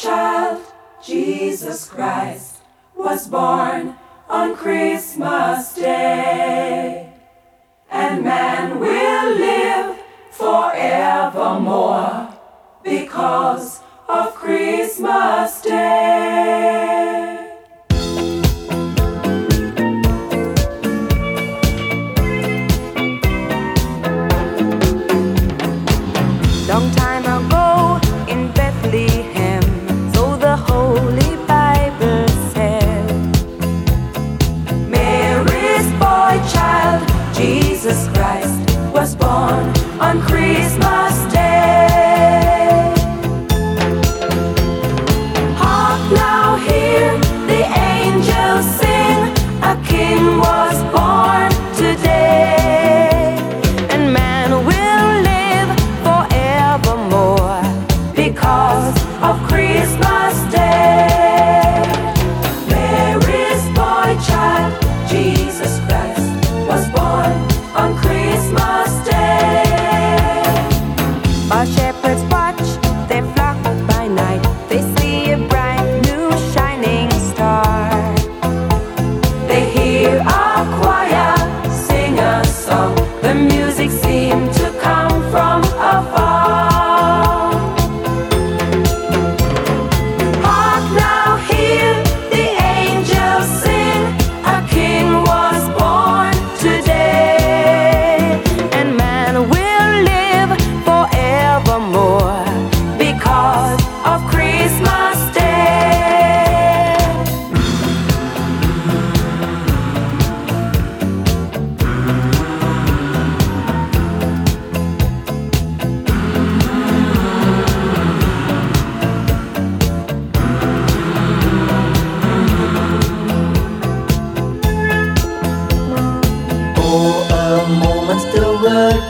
child, Jesus Christ, was born on Christmas Day. And man on Christmas Day. Hear the angels sing, a king was born today. And man will live forevermore. because of Christmas Day. While shepherds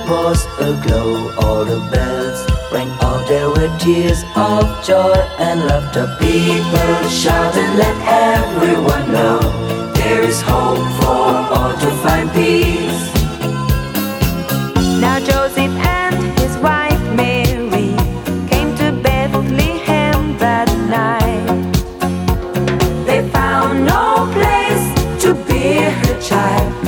was aglow All the bells rang out There were tears of joy and laughter People shouted Let everyone know There is hope for all to find peace Now Joseph and his wife Mary came to Bethlehem that night. They found no place to bear her child.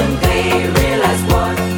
and they realize what